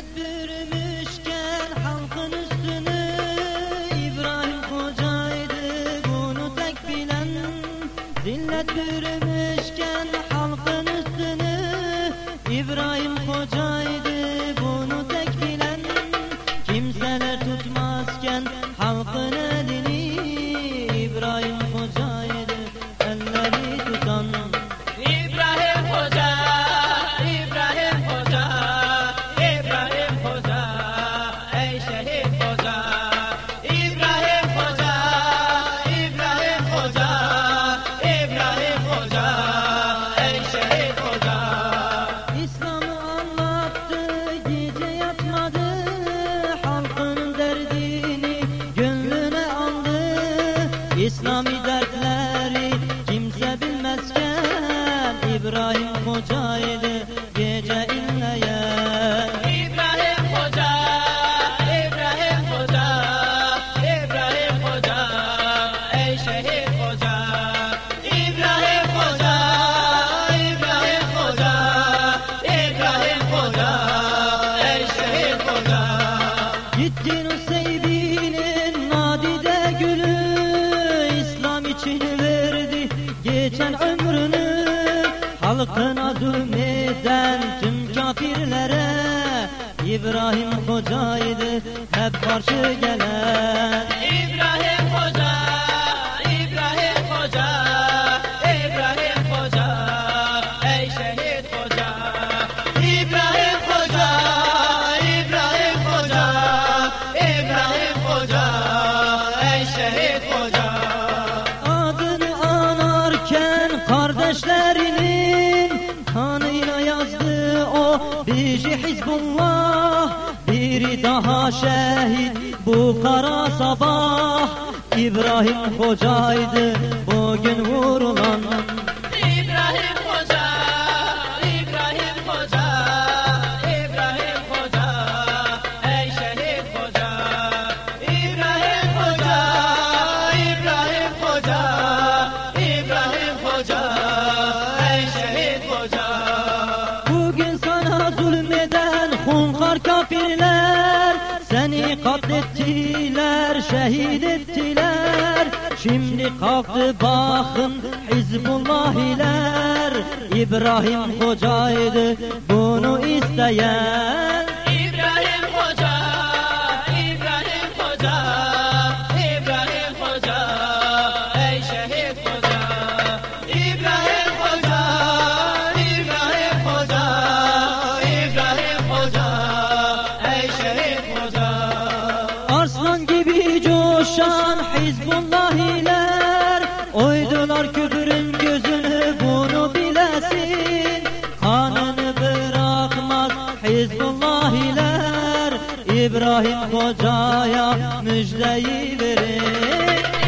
Zillet bürümüşken halkın üstünü İbrahim Hoca'ydı bunu tek bilen. Zillet bürümüşken halkın üstünü İbrahim Hoca'ydı Gittin Hüseyin'in nadide gülü İslam için verdi geçen ömrünü. Halkına zulmeden tüm kafirlere. İbrahim Hoca'ydı hep karşı gelen Adını anarken kardeşlerinin kanıyla yazdı o Bişi Hizbullah Biri daha şehit bu kara sabah. İbrahim Hoca'ydı Seni katlettiler, şehit ettiler. Şimdi kalktı bakın Hizbullahiler. İbrahim Hoca'ydı bunu isteyen coşan Hizbullahiler Oydular küfrün gözünü bunu bilesin. Kanını bırakmaz Hizbullahiler İbrahim Hoca'ya müjdeyi verin